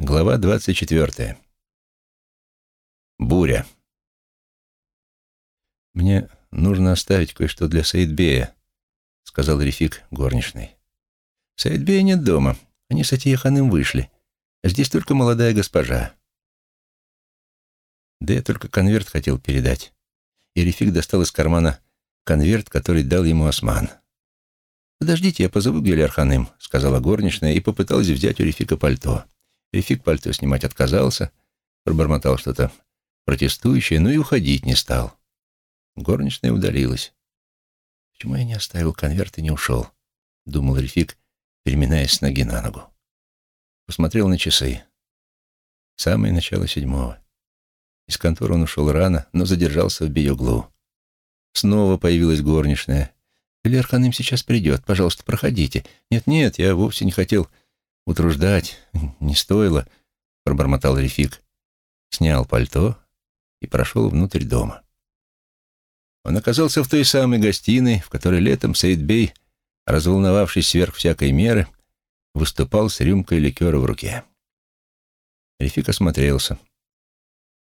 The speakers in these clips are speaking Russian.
Глава двадцать четвертая. Буря. «Мне нужно оставить кое-что для Саидбея», — сказал Рефик горничной. «Саидбея нет дома. Они с Атия вышли. Здесь только молодая госпожа». Да я только конверт хотел передать. И Рефик достал из кармана конверт, который дал ему Осман. «Подождите, я позову Гюлер сказала горничная и попыталась взять у Рефика пальто. Рефик пальто снимать отказался, пробормотал что-то протестующее, но и уходить не стал. Горничная удалилась. «Почему я не оставил конверт и не ушел?» — думал Рефик, переминаясь с ноги на ногу. Посмотрел на часы. Самое начало седьмого. Из конторы он ушел рано, но задержался в биоглу. Снова появилась горничная. «Элер Ханым сейчас придет. Пожалуйста, проходите». «Нет-нет, я вовсе не хотел утруждать. Не стоило», — пробормотал Рефик. Снял пальто и прошел внутрь дома. Он оказался в той самой гостиной, в которой летом Саидбей, разволновавшись сверх всякой меры, выступал с рюмкой ликера в руке. Рефик осмотрелся.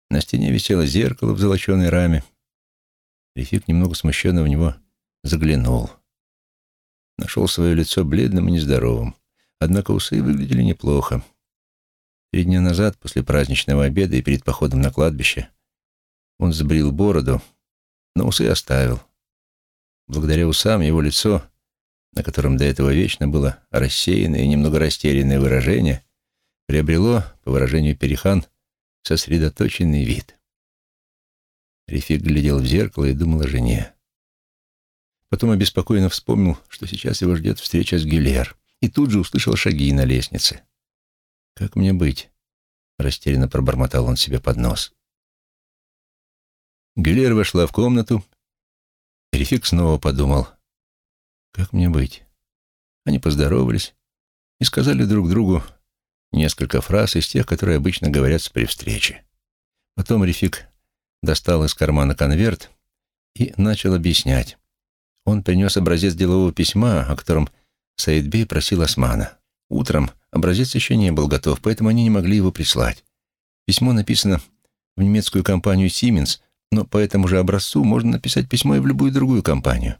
На стене висело зеркало в золоченой раме. Рефик немного смущенно в него заглянул. Нашел свое лицо бледным и нездоровым. Однако усы выглядели неплохо. Три дня назад, после праздничного обеда и перед походом на кладбище, он сбрил бороду, но усы оставил. Благодаря усам его лицо, на котором до этого вечно было рассеянное и немного растерянное выражение, приобрело, по выражению Перихан, сосредоточенный вид. Рефик глядел в зеркало и думал о жене. Потом обеспокоенно вспомнил, что сейчас его ждет встреча с Гюлер, и тут же услышал шаги на лестнице. «Как мне быть?» — растерянно пробормотал он себе под нос. Гюлер вошла в комнату, и Рефик снова подумал, «Как мне быть?» Они поздоровались и сказали друг другу несколько фраз из тех, которые обычно говорятся при встрече. Потом Рефик достал из кармана конверт и начал объяснять. Он принес образец делового письма, о котором Саидбей просил Османа. Утром образец еще не был готов, поэтому они не могли его прислать. Письмо написано в немецкую компанию «Сименс», но по этому же образцу можно написать письмо и в любую другую компанию.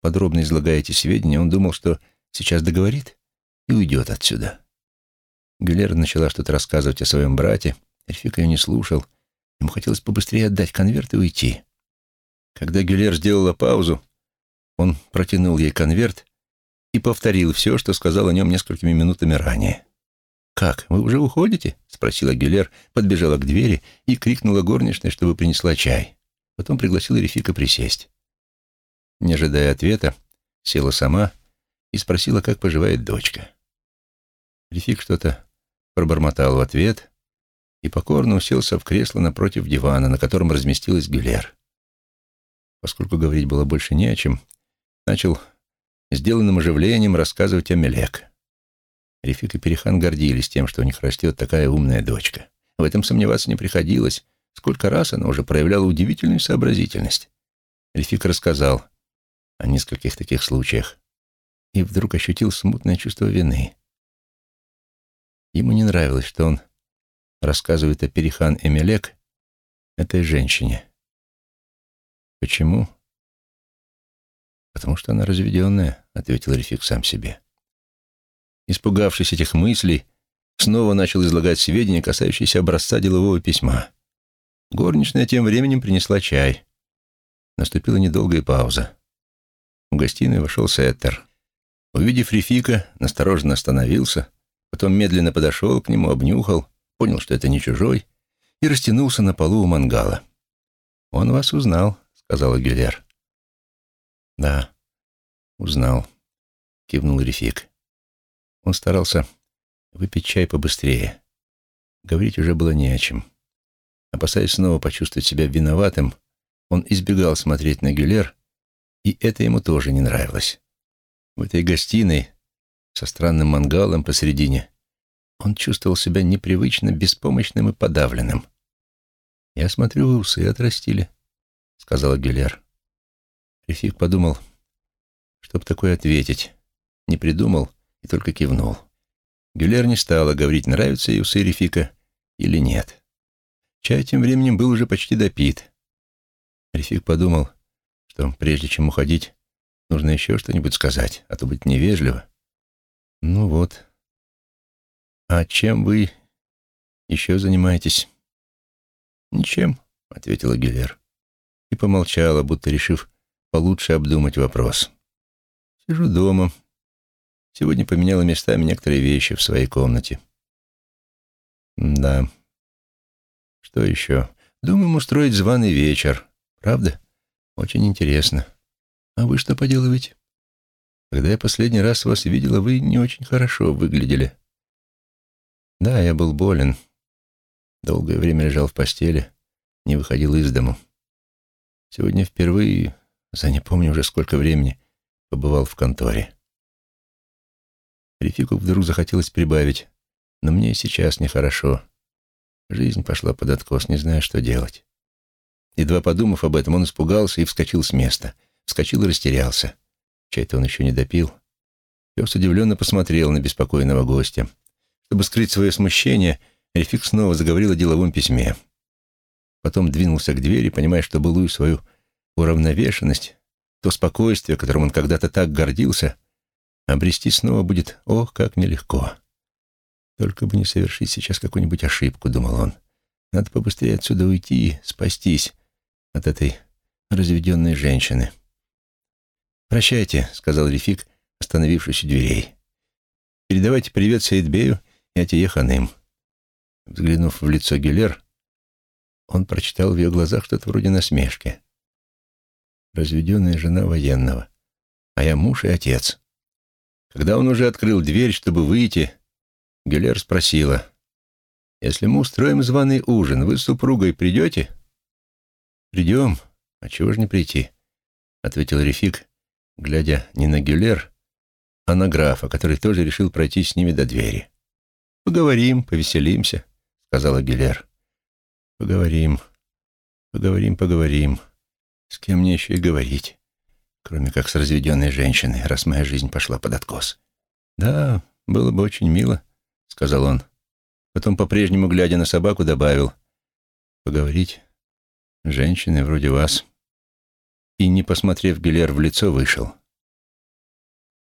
Подробно излагая эти сведения, он думал, что сейчас договорит и уйдет отсюда. Гюлер начала что-то рассказывать о своем брате. Эльфик ее не слушал. Ему хотелось побыстрее отдать конверт и уйти. Когда Гюлер сделала паузу, он протянул ей конверт и повторил все, что сказал о нем несколькими минутами ранее. «Как, вы уже уходите?» — спросила Гюлер, подбежала к двери и крикнула горничной, чтобы принесла чай. Потом пригласила Рефика присесть. Не ожидая ответа, села сама и спросила, как поживает дочка. Рефик что-то пробормотал в ответ и покорно уселся в кресло напротив дивана, на котором разместилась Гюлер. Поскольку говорить было больше не о чем, начал сделанным оживлением рассказывать о Мелек. Рефик и Перехан гордились тем, что у них растет такая умная дочка. В этом сомневаться не приходилось. Сколько раз она уже проявляла удивительную сообразительность. Рефик рассказал о нескольких таких случаях и вдруг ощутил смутное чувство вины. Ему не нравилось, что он рассказывает о Перихан Эмелек этой женщине. Почему? Потому что она разведенная, ответил Рефик сам себе. Испугавшись этих мыслей, снова начал излагать сведения, касающиеся образца делового письма. Горничная тем временем принесла чай. Наступила недолгая пауза. В гостиную вошел Сеттер. Увидев Рефика, настороженно остановился, Потом медленно подошел к нему, обнюхал, понял, что это не чужой, и растянулся на полу у мангала. «Он вас узнал», — сказала Гюлер. «Да, узнал», — кивнул Рефик. Он старался выпить чай побыстрее. Говорить уже было не о чем. Опасаясь снова почувствовать себя виноватым, он избегал смотреть на Гюлер, и это ему тоже не нравилось. В этой гостиной со странным мангалом посередине, он чувствовал себя непривычно беспомощным и подавленным. «Я смотрю, вы усы отрастили», — сказала Гюлер. Рефик подумал, чтоб такое ответить. Не придумал и только кивнул. Гюлер не стала говорить, нравится ей усы Рефика или нет. Чай тем временем был уже почти допит. Рефик подумал, что прежде чем уходить, нужно еще что-нибудь сказать, а то быть невежливо. Ну вот. А чем вы еще занимаетесь? Ничем, ответила Гюлер. И помолчала, будто решив получше обдумать вопрос. Сижу дома. Сегодня поменяла местами некоторые вещи в своей комнате. Да. Что еще? Думаем устроить званый вечер. Правда? Очень интересно. А вы что поделываете? Когда я последний раз вас видела, вы не очень хорошо выглядели. Да, я был болен. Долгое время лежал в постели, не выходил из дому. Сегодня впервые, за не помню уже сколько времени, побывал в конторе. Рефику вдруг захотелось прибавить, но мне и сейчас нехорошо. Жизнь пошла под откос, не зная, что делать. Едва подумав об этом, он испугался и вскочил с места. Вскочил и растерялся. Чай-то он еще не допил. Пес удивленно посмотрел на беспокойного гостя. Чтобы скрыть свое смущение, Рефик снова заговорил о деловом письме. Потом двинулся к двери, понимая, что былую свою уравновешенность, то спокойствие, которым он когда-то так гордился, обрести снова будет, ох, как нелегко. Только бы не совершить сейчас какую-нибудь ошибку, думал он. Надо побыстрее отсюда уйти, спастись от этой разведенной женщины. «Прощайте», — сказал Рефик, остановившись у дверей. «Передавайте привет Саидбею и Атие Ханым». Взглянув в лицо Гюлер, он прочитал в ее глазах что-то вроде насмешки. «Разведенная жена военного, а я муж и отец». Когда он уже открыл дверь, чтобы выйти, Гюлер спросила, «Если мы устроим званый ужин, вы с супругой придете?» «Придем. А чего же не прийти?» — ответил Рефик, глядя не на Гюлер, а на графа, который тоже решил пройти с ними до двери. «Поговорим, повеселимся», — сказала Гюлер. «Поговорим, поговорим, поговорим. С кем мне еще и говорить, кроме как с разведенной женщиной, раз моя жизнь пошла под откос?» «Да, было бы очень мило», — сказал он. Потом, по-прежнему, глядя на собаку, добавил. «Поговорить с женщиной вроде вас» и, не посмотрев Гюлер в лицо, вышел.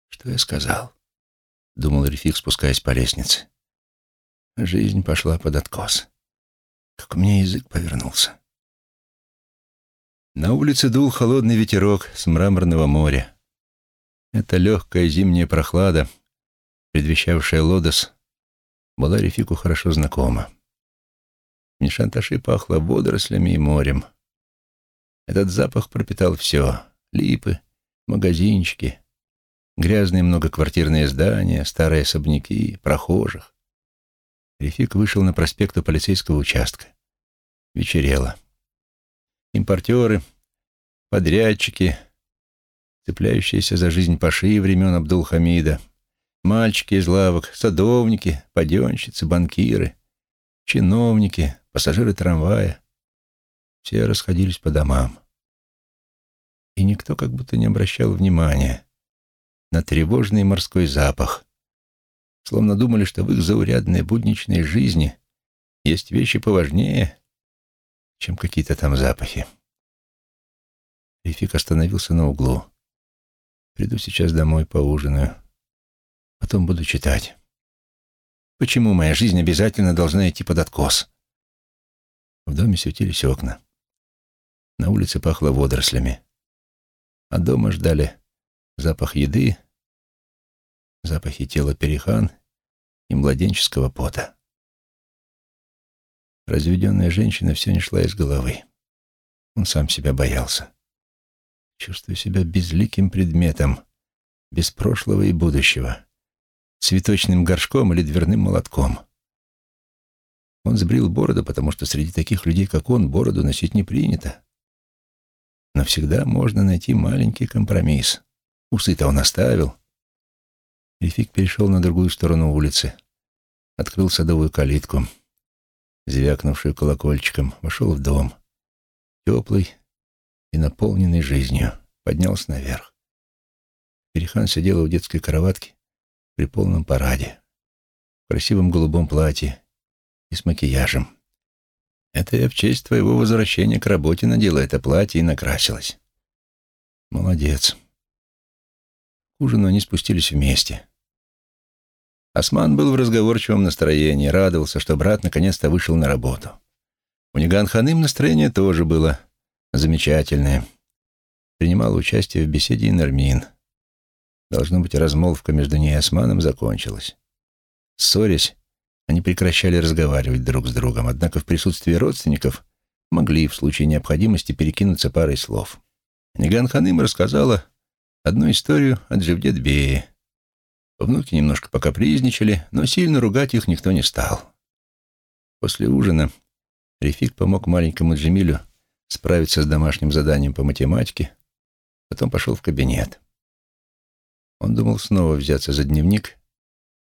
«Что я сказал?» — думал Рефик, спускаясь по лестнице. Жизнь пошла под откос. Как у меня язык повернулся. На улице дул холодный ветерок с мраморного моря. Эта легкая зимняя прохлада, предвещавшая лодос, была Рефику хорошо знакома. В Нишанташи пахло водорослями и морем — этот запах пропитал все — липы, магазинчики, грязные многоквартирные здания, старые особняки, прохожих. Рефик вышел на проспект у полицейского участка. Вечерело. Импортеры, подрядчики, цепляющиеся за жизнь паши времен Абдул-Хамида, мальчики из лавок, садовники, паденщицы, банкиры, чиновники, пассажиры трамвая — все расходились по домам. И никто как будто не обращал внимания на тревожный морской запах, словно думали, что в их заурядной будничной жизни есть вещи поважнее, чем какие-то там запахи. Рефик остановился на углу. «Приду сейчас домой, поужинаю. Потом буду читать. Почему моя жизнь обязательно должна идти под откос?» В доме светились окна. На улице пахло водорослями. А дома ждали запах еды, запахи тела перехан и младенческого пота. Разведенная женщина все не шла из головы. Он сам себя боялся. Чувствую себя безликим предметом, без прошлого и будущего, цветочным горшком или дверным молотком. Он сбрил бороду, потому что среди таких людей, как он, бороду носить не принято. Но всегда можно найти маленький компромисс. Усы-то он оставил. Рефик перешел на другую сторону улицы. Открыл садовую калитку, звякнувшую колокольчиком, вошел в дом. Теплый и наполненный жизнью. Поднялся наверх. Перехан сидела у детской кроватки при полном параде. в красивом голубом платье и с макияжем. Это я в честь твоего возвращения к работе надела это платье и накрасилась. Молодец. К ужину они спустились вместе. Осман был в разговорчивом настроении, радовался, что брат наконец-то вышел на работу. У Ниган-ханым настроение тоже было замечательное. Принимал участие в беседе и Нермин. Должно быть, размолвка между ней и Османом закончилась. Ссорясь, они прекращали разговаривать друг с другом, однако в присутствии родственников могли в случае необходимости перекинуться парой слов. Ниган Ханым рассказала одну историю от Джевдетбеи. Внуки немножко покапризничали, но сильно ругать их никто не стал. После ужина Рефик помог маленькому Джемилю справиться с домашним заданием по математике, потом пошел в кабинет. Он думал снова взяться за дневник,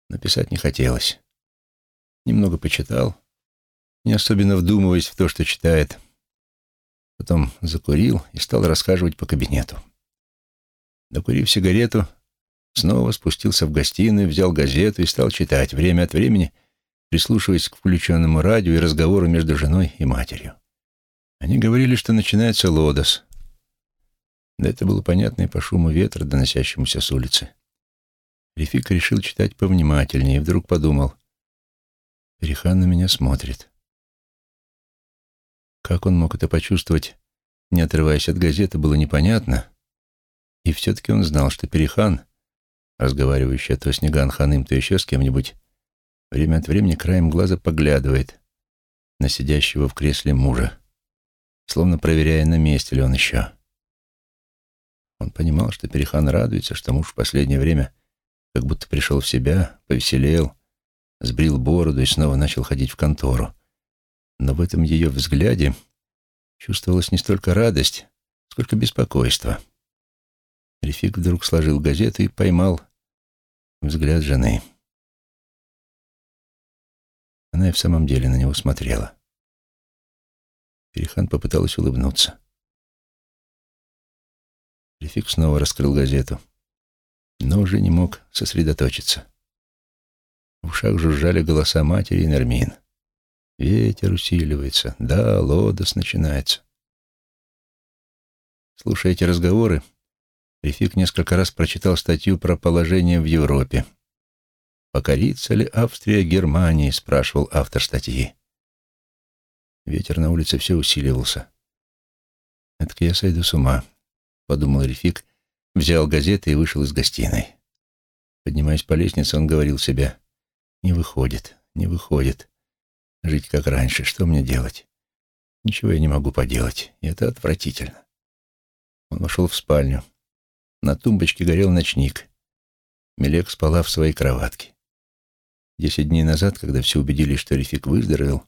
но писать не хотелось. Немного почитал, не особенно вдумываясь в то, что читает. Потом закурил и стал расхаживать по кабинету. Докурив сигарету, снова спустился в гостиную, взял газету и стал читать, время от времени прислушиваясь к включенному радио и разговору между женой и матерью. Они говорили, что начинается лодос. Да это было понятно и по шуму ветра, доносящемуся с улицы. Рефик решил читать повнимательнее и вдруг подумал, Перехан на меня смотрит. Как он мог это почувствовать, не отрываясь от газеты, было непонятно, и все-таки он знал, что Перехан, разговаривающий то с Ниган Ханым, то еще с кем-нибудь, время от времени краем глаза поглядывает на сидящего в кресле мужа, словно проверяя, на месте ли он еще. Он понимал, что Перехан радуется, что муж в последнее время как будто пришел в себя, повеселел, сбрил бороду и снова начал ходить в контору. Но в этом ее взгляде чувствовалась не столько радость, сколько беспокойство. Рефик вдруг сложил газету и поймал взгляд жены. Она и в самом деле на него смотрела. Перехан попыталась улыбнуться. Рефик снова раскрыл газету, но уже не мог сосредоточиться. В ушах жужжали голоса матери и Нермин. Ветер усиливается. Да, лодос начинается. Слушая эти разговоры, Рефик несколько раз прочитал статью про положение в Европе. «Покорится ли Австрия Германии?» — спрашивал автор статьи. Ветер на улице все усиливался. «Это я сойду с ума», — подумал Рефик, взял газеты и вышел из гостиной. Поднимаясь по лестнице, он говорил себе, «Не выходит, не выходит. Жить как раньше, что мне делать? Ничего я не могу поделать, и это отвратительно». Он вошел в спальню. На тумбочке горел ночник. Мелек спала в своей кроватке. Десять дней назад, когда все убедились, что Рефик выздоровел,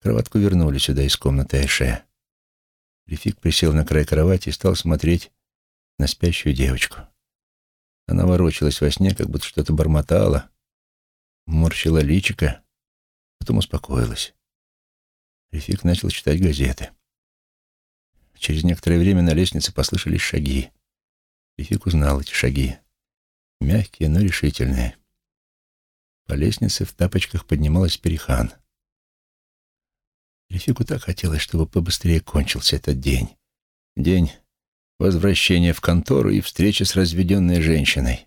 кроватку вернули сюда из комнаты Айше. Рефик присел на край кровати и стал смотреть на спящую девочку. Она ворочалась во сне, как будто что-то бормотала, морщила личико, потом успокоилась. Рефик начал читать газеты. Через некоторое время на лестнице послышались шаги. Рефик узнал эти шаги. Мягкие, но решительные. По лестнице в тапочках поднималась Перехан. Рефику так хотелось, чтобы побыстрее кончился этот день. День возвращения в контору и встречи с разведенной женщиной,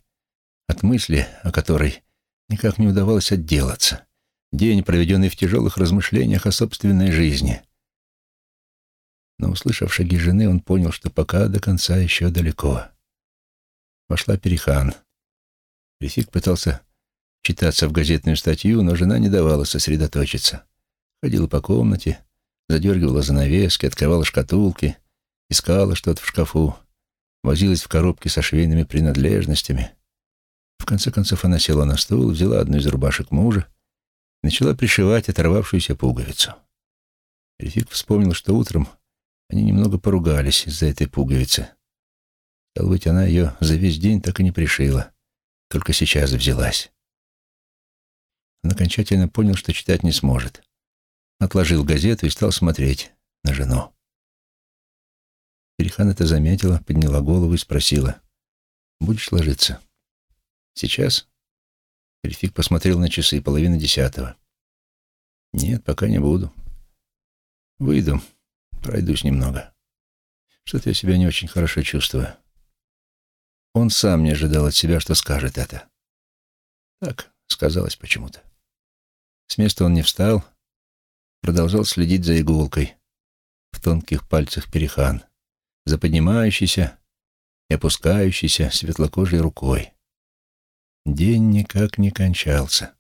от мысли о которой никак не удавалось отделаться. День, проведенный в тяжелых размышлениях о собственной жизни. Но, услышав шаги жены, он понял, что пока до конца еще далеко. Вошла Перехан. Рефик пытался читаться в газетную статью, но жена не давала сосредоточиться. Ходила по комнате, задергивала занавески, открывала шкатулки, искала что-то в шкафу, возилась в коробке со швейными принадлежностями. В конце концов она села на стул, взяла одну из рубашек мужа и начала пришивать оторвавшуюся пуговицу. Рефик вспомнил, что утром они немного поругались из-за этой пуговицы. Стало быть, она ее за весь день так и не пришила, только сейчас взялась. Он окончательно понял, что читать не сможет. Отложил газету и стал смотреть на жену. Перехан это заметила, подняла голову и спросила, «Будешь ложиться?» «Сейчас?» Рефик посмотрел на часы, половина десятого. «Нет, пока не буду. Выйду, пройдусь немного. Что-то я себя не очень хорошо чувствую». Он сам не ожидал от себя, что скажет это. Так сказалось почему-то. С места он не встал, продолжал следить за иголкой в тонких пальцах перехан, за поднимающейся и опускающейся светлокожей рукой. День никак не кончался.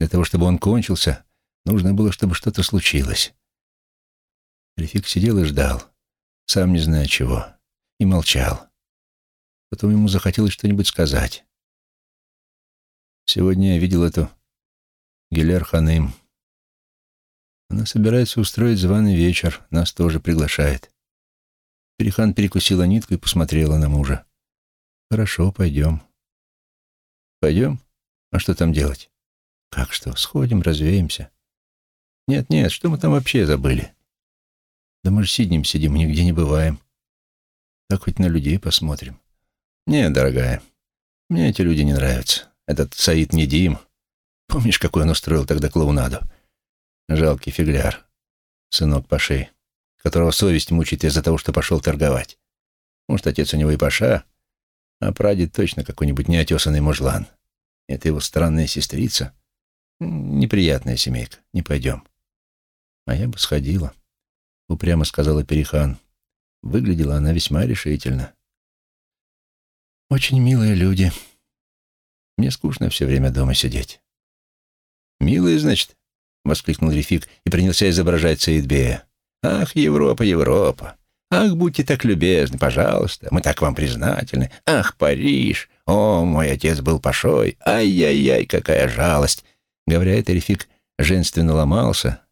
Для того, чтобы он кончился, нужно было, чтобы что-то случилось. Рефик сидел и ждал, сам не зная чего, и молчал. Потом ему захотелось что-нибудь сказать. Сегодня я видел эту Гелер Ханым. Она собирается устроить званый вечер, нас тоже приглашает. Перехан перекусила нитку и посмотрела на мужа. «Хорошо, пойдем». «Пойдем? А что там делать?» «Как что? Сходим, развеемся». «Нет-нет, что мы там вообще забыли?» «Да мы же сидим, сидим, нигде не бываем. Так хоть на людей посмотрим». «Нет, дорогая, мне эти люди не нравятся. Этот Саид Недим. Помнишь, какой он устроил тогда клоунаду? Жалкий фигляр, сынок Паши, которого совесть мучит из-за того, что пошел торговать. Может, отец у него и Паша, а прадед точно какой-нибудь неотесанный мужлан. Это его странная сестрица. Неприятная семейка. Не пойдем. А я бы сходила, — упрямо сказала Перехан. Выглядела она весьма решительно. Очень милые люди. Мне скучно все время дома сидеть. «Милые, значит?» — воскликнул Рефик и принялся изображать Саидбея. «Ах, Европа, Европа! Ах, будьте так любезны, пожалуйста, мы так вам признательны! Ах, Париж! О, мой отец был пошой! Ай-яй-яй, какая жалость!» Говоря это, Рефик женственно ломался.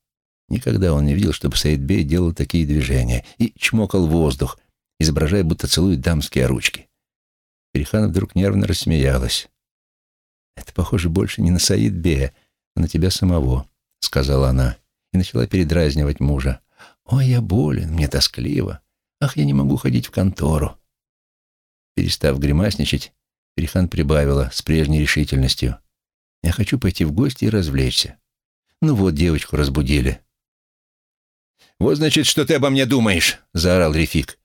Никогда он не видел, чтобы Саидбей делал такие движения и чмокал воздух, изображая, будто целует дамские ручки. Перехан вдруг нервно рассмеялась. «Это похоже больше не на Саид Бея, а на тебя самого», — сказала она, и начала передразнивать мужа. «Ой, я болен, мне тоскливо. Ах, я не могу ходить в контору». Перестав гримасничать, Перехан прибавила с прежней решительностью. «Я хочу пойти в гости и развлечься. Ну вот, девочку разбудили». «Вот, значит, что ты обо мне думаешь!» — заорал Рефик.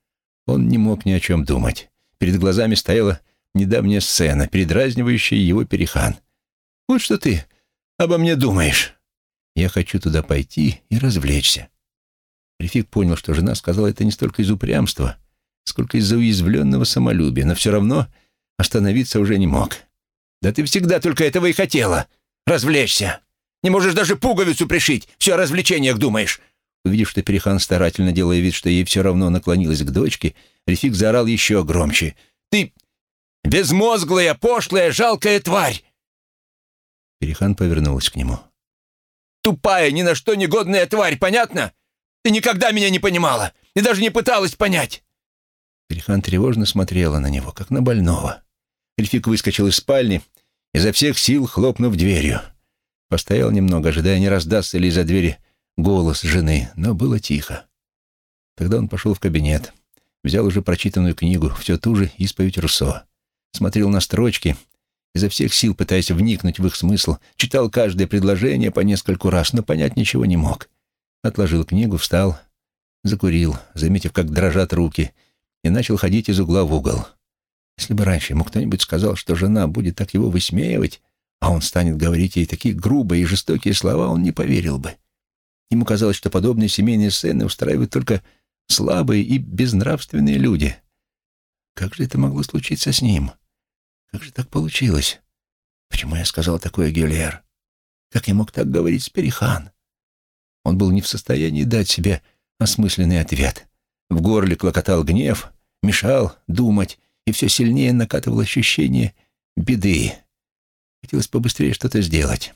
Он не мог ни о чем думать. Перед глазами стояла недавняя сцена, передразнивающая его перехан. «Вот что ты обо мне думаешь?» «Я хочу туда пойти и развлечься». Рефик понял, что жена сказала это не столько из упрямства, сколько из-за уязвленного самолюбия, но все равно остановиться уже не мог. «Да ты всегда только этого и хотела! Развлечься! Не можешь даже пуговицу пришить, все о развлечениях думаешь!» Увидев, что Перехан старательно делая вид, что ей все равно наклонилась к дочке, Рефик заорал еще громче. «Ты безмозглая, пошлая, жалкая тварь!» Перехан повернулась к нему. «Тупая, ни на что негодная тварь, понятно? Ты никогда меня не понимала и даже не пыталась понять!» Перехан тревожно смотрела на него, как на больного. Эльфик выскочил из спальни, изо всех сил хлопнув дверью. Постоял немного, ожидая, не раздастся ли из-за двери голос жены, но было тихо. Тогда он пошел в кабинет. Взял уже прочитанную книгу, все ту же исповедь Руссо. Смотрел на строчки, изо всех сил пытаясь вникнуть в их смысл, читал каждое предложение по нескольку раз, но понять ничего не мог. Отложил книгу, встал, закурил, заметив, как дрожат руки, и начал ходить из угла в угол. Если бы раньше ему кто-нибудь сказал, что жена будет так его высмеивать, а он станет говорить ей такие грубые и жестокие слова, он не поверил бы. Ему казалось, что подобные семейные сцены устраивают только слабые и безнравственные люди. Как же это могло случиться с ним? Как же так получилось? Почему я сказал такое Гюльер? Как я мог так говорить с Перихан? Он был не в состоянии дать себе осмысленный ответ. В горле клокотал гнев, мешал думать, и все сильнее накатывал ощущение беды. Хотелось побыстрее что-то сделать.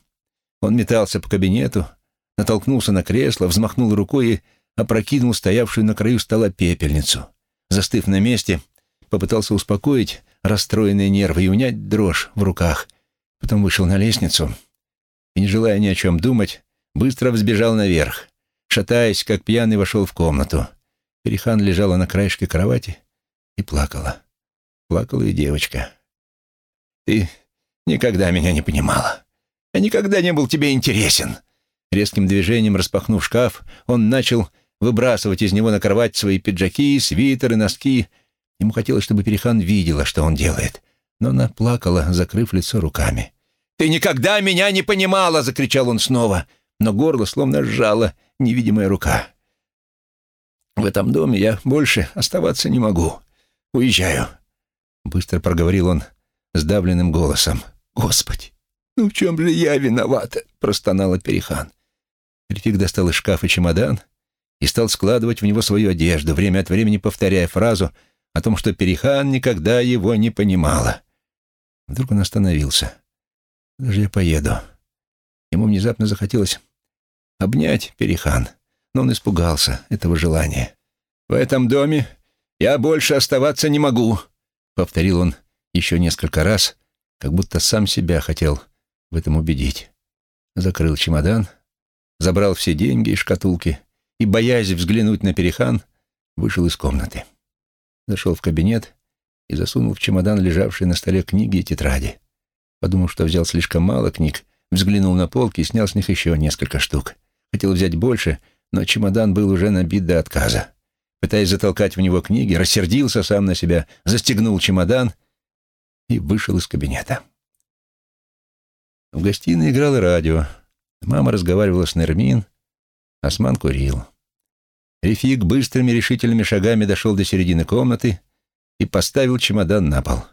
Он метался по кабинету, натолкнулся на кресло, взмахнул рукой и опрокинул стоявшую на краю стола пепельницу. Застыв на месте, попытался успокоить расстроенные нервы и унять дрожь в руках. Потом вышел на лестницу и, не желая ни о чем думать, быстро взбежал наверх. Шатаясь, как пьяный, вошел в комнату. Перехан лежала на краешке кровати и плакала. Плакала и девочка. «Ты никогда меня не понимала. Я никогда не был тебе интересен». Резким движением распахнув шкаф, он начал выбрасывать из него на кровать свои пиджаки, свитеры, носки. Ему хотелось, чтобы Перехан видела, что он делает. Но она плакала, закрыв лицо руками. «Ты никогда меня не понимала!» — закричал он снова. Но горло словно сжала невидимая рука. «В этом доме я больше оставаться не могу. Уезжаю», — быстро проговорил он сдавленным голосом. «Господи, ну в чем же я виновата?» — простонала Перехан. Рефик достал из шкафа чемодан и стал складывать в него свою одежду, время от времени повторяя фразу о том, что Перехан никогда его не понимала. Вдруг он остановился. «Даже я поеду». Ему внезапно захотелось обнять Перехан, но он испугался этого желания. «В этом доме я больше оставаться не могу», — повторил он еще несколько раз, как будто сам себя хотел в этом убедить. Закрыл чемодан, забрал все деньги из шкатулки и, боясь взглянуть на Перехан, вышел из комнаты. Зашел в кабинет и засунул в чемодан лежавшие на столе книги и тетради. Подумал, что взял слишком мало книг, взглянул на полки и снял с них еще несколько штук. Хотел взять больше, но чемодан был уже набит до отказа. Пытаясь затолкать в него книги, рассердился сам на себя, застегнул чемодан и вышел из кабинета. В гостиной играло радио. Мама разговаривала с Нермин, Осман курил. Рефик быстрыми решительными шагами дошел до середины комнаты и поставил чемодан на пол.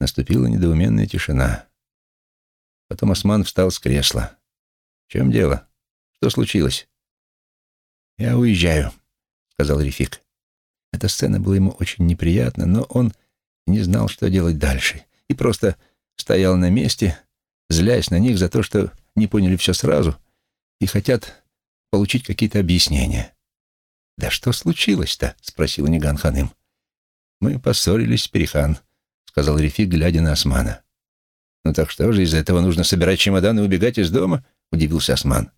Наступила недоуменная тишина. Потом Осман встал с кресла. «В чем дело? Что случилось?» «Я уезжаю», — сказал Рефик. Эта сцена была ему очень неприятна, но он не знал, что делать дальше, и просто стоял на месте, злясь на них за то, что не поняли все сразу и хотят получить какие-то объяснения. «Да что случилось-то?» — спросил Ниган Ханым. «Мы поссорились с Перехан», — сказал Рефик, глядя на Османа. «Ну так что же, из-за этого нужно собирать чемодан и убегать из дома?» — удивился Осман.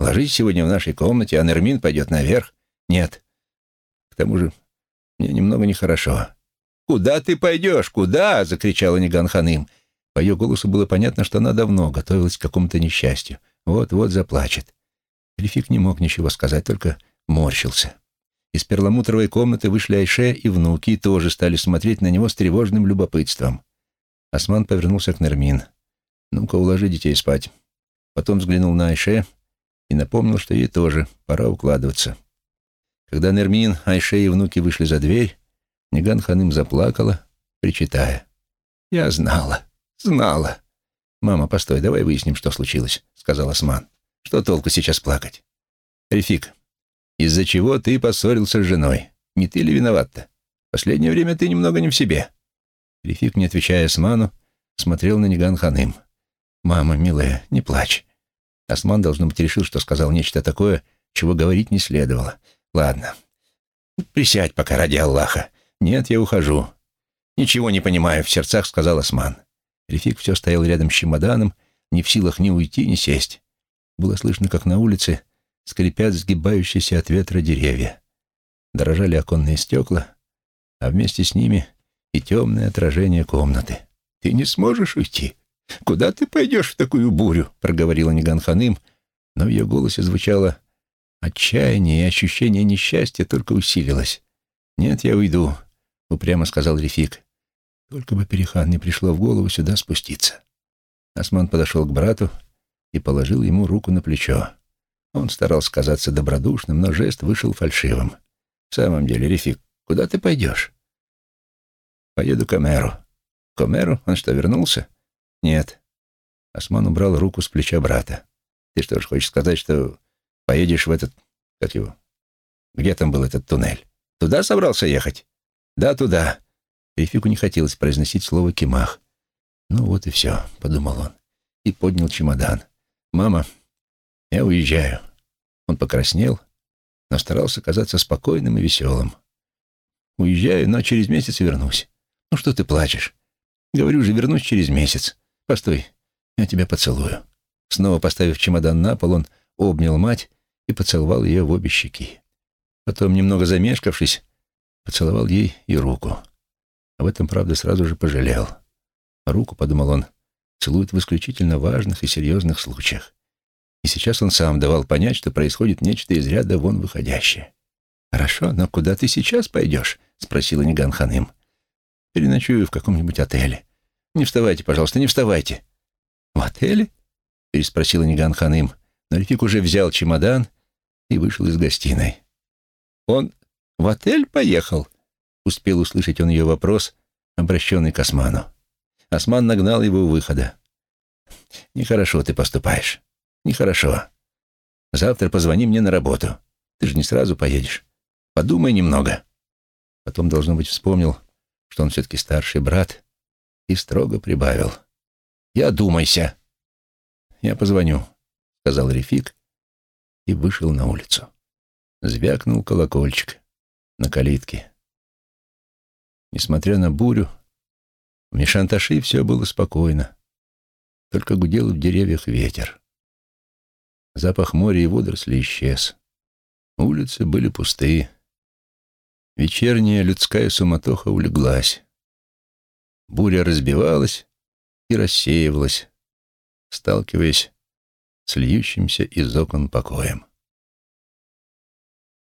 «Ложись сегодня в нашей комнате, а Нермин пойдет наверх». «Нет. К тому же мне немного нехорошо». «Куда ты пойдешь? Куда?» — закричала Ниган Ханым. По ее голосу было понятно, что она давно готовилась к какому-то несчастью. Вот-вот заплачет. Рефик не мог ничего сказать, только морщился. Из перламутровой комнаты вышли Айше и внуки и тоже стали смотреть на него с тревожным любопытством. Осман повернулся к Нермин. «Ну-ка, уложи детей спать». Потом взглянул на Айше и напомнил, что ей тоже пора укладываться. Когда Нермин, Айше и внуки вышли за дверь, Ниган Ханым заплакала, причитая. «Я знала, знала». «Мама, постой, давай выясним, что случилось», — сказал Осман. «Что толку сейчас плакать?» «Рефик, из-за чего ты поссорился с женой? Не ты ли виноват-то? Последнее время ты немного не в себе». Рефик, не отвечая Осману, смотрел на Ниган Ханым. «Мама, милая, не плачь». Осман, должно быть, решил, что сказал нечто такое, чего говорить не следовало. «Ладно, присядь пока ради Аллаха. Нет, я ухожу». «Ничего не понимаю», — в сердцах сказал Осман. Рефик все стоял рядом с чемоданом, не в силах ни уйти, ни сесть. Было слышно, как на улице скрипят сгибающиеся от ветра деревья. Дрожали оконные стекла, а вместе с ними и темное отражение комнаты. «Ты не сможешь уйти? Куда ты пойдешь в такую бурю?» — проговорила Ниган Ханым, но в ее голосе звучало отчаяние, и ощущение несчастья только усилилось. «Нет, я уйду», — упрямо сказал Рефик. Только бы Перехан не пришло в голову сюда спуститься. Осман подошел к брату и положил ему руку на плечо. Он старался казаться добродушным, но жест вышел фальшивым. «В самом деле, Рефик, куда ты пойдешь?» «Поеду к Омеру». «К Омеру? Он что, вернулся?» «Нет». Осман убрал руку с плеча брата. «Ты что ж, хочешь сказать, что поедешь в этот... как его? Где там был этот туннель? Туда собрался ехать?» «Да, туда». Рефику не хотелось произносить слово «кимах». «Ну вот и все», — подумал он, и поднял чемодан. «Мама, я уезжаю». Он покраснел, но старался казаться спокойным и веселым. «Уезжаю, но через месяц вернусь. Ну что ты плачешь? Говорю же, вернусь через месяц. Постой, я тебя поцелую». Снова поставив чемодан на пол, он обнял мать и поцеловал ее в обе щеки. Потом, немного замешкавшись, поцеловал ей и руку. Об этом, правда, сразу же пожалел. Руку, подумал он, целуют в исключительно важных и серьезных случаях. И сейчас он сам давал понять, что происходит нечто из ряда вон выходящее. «Хорошо, но куда ты сейчас пойдешь?» — спросила Ниган Ханым. «Переночую в каком-нибудь отеле. Не вставайте, пожалуйста, не вставайте». «В отеле?» — переспросила Ниган Ханым. Но Рефик уже взял чемодан и вышел из гостиной. «Он в отель поехал?» — успел услышать он ее вопрос, обращенный к Осману. Осман нагнал его у выхода. «Нехорошо ты поступаешь. Нехорошо. Завтра позвони мне на работу. Ты же не сразу поедешь. Подумай немного». Потом, должно быть, вспомнил, что он все-таки старший брат, и строго прибавил. «Я думайся». «Я позвоню», — сказал Рефик и вышел на улицу. Звякнул колокольчик на калитке. Несмотря на бурю, в Мишанташи все было спокойно. Только гудел в деревьях ветер. Запах моря и водорослей исчез. Улицы были пустые. Вечерняя людская суматоха улеглась. Буря разбивалась и рассеивалась, сталкиваясь с льющимся из окон покоем.